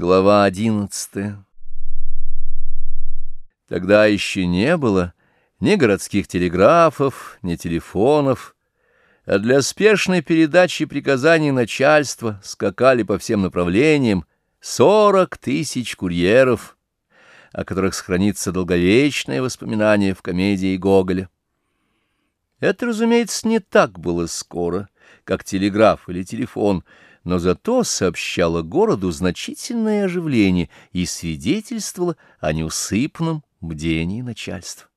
Глава одиннадцатая Тогда еще не было ни городских телеграфов, ни телефонов, а для спешной передачи приказаний начальства скакали по всем направлениям сорок тысяч курьеров, о которых сохранится долговечное воспоминание в комедии Гоголя. Это, разумеется, не так было скоро, как телеграф или телефон — но зато сообщало городу значительное оживление и свидетельствовало о неусыпном бдении начальства.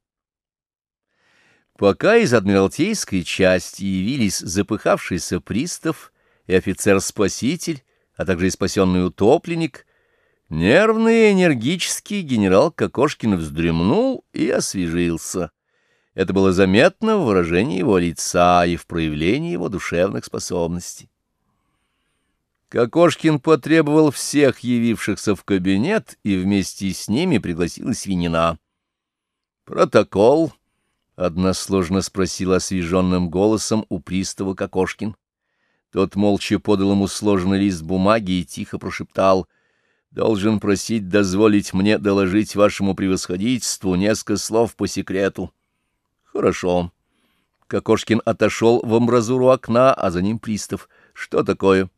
Пока из Адмиралтейской части явились запыхавшийся пристав и офицер-спаситель, а также и спасенный утопленник, нервный и энергический генерал Кокошкин вздремнул и освежился. Это было заметно в выражении его лица и в проявлении его душевных способностей. Кокошкин потребовал всех явившихся в кабинет и вместе с ними пригласил свинина. «Протокол?» — односложно спросил освеженным голосом у пристава Кокошкин. Тот молча подал ему сложенный лист бумаги и тихо прошептал. «Должен просить дозволить мне доложить вашему превосходительству несколько слов по секрету». «Хорошо». Кокошкин отошел в амбразуру окна, а за ним пристав. «Что такое?»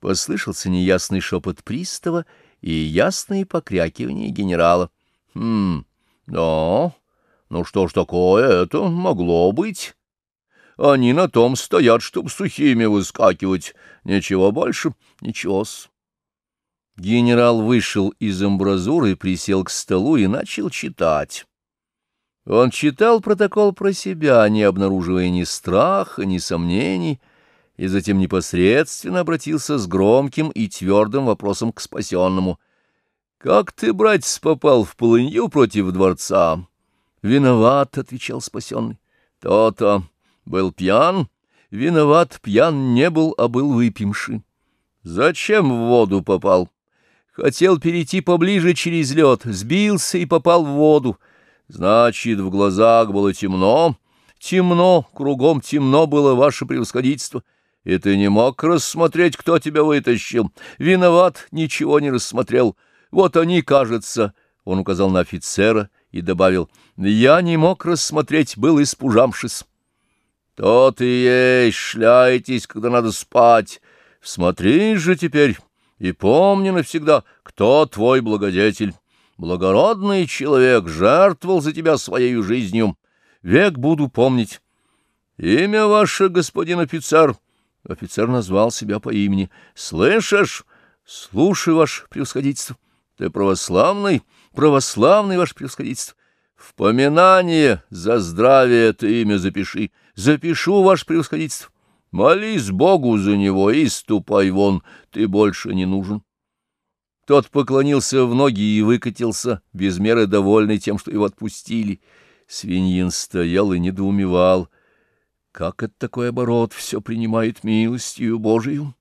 Послышался неясный шепот пристава и ясные покрякивания генерала. — Хм, да, ну что ж такое, это могло быть. Они на том стоят, чтоб сухими выскакивать. Ничего больше, ничего-с. Генерал вышел из амбразуры, присел к столу и начал читать. Он читал протокол про себя, не обнаруживая ни страха, ни сомнений, — и затем непосредственно обратился с громким и твердым вопросом к спасенному. — Как ты, братец, попал в полынью против дворца? — Виноват, — отвечал спасенный. То — То-то. Был пьян? — Виноват, пьян не был, а был выпивший. — Зачем в воду попал? — Хотел перейти поближе через лед, сбился и попал в воду. — Значит, в глазах было темно? — Темно, кругом темно было ваше превосходительство. — и ты не мог рассмотреть, кто тебя вытащил. Виноват, ничего не рассмотрел. Вот они, кажется, — он указал на офицера и добавил, — я не мог рассмотреть, был испужамшись. То ты есть, шляйтесь, когда надо спать. Смотри же теперь и помни навсегда, кто твой благодетель. Благородный человек жертвовал за тебя своей жизнью. Век буду помнить. Имя ваше, господин офицер, — Офицер назвал себя по имени. — Слышишь? Слушай, ваше превосходительство. Ты православный? Православный, ваше превосходительство. В поминание за здравие это имя запиши. Запишу, ваше превосходительство. Молись Богу за него и ступай вон, ты больше не нужен. Тот поклонился в ноги и выкатился, без меры довольный тем, что его отпустили. Свиньин стоял и недоумевал — как это такой оборот все принимает милостью Божию?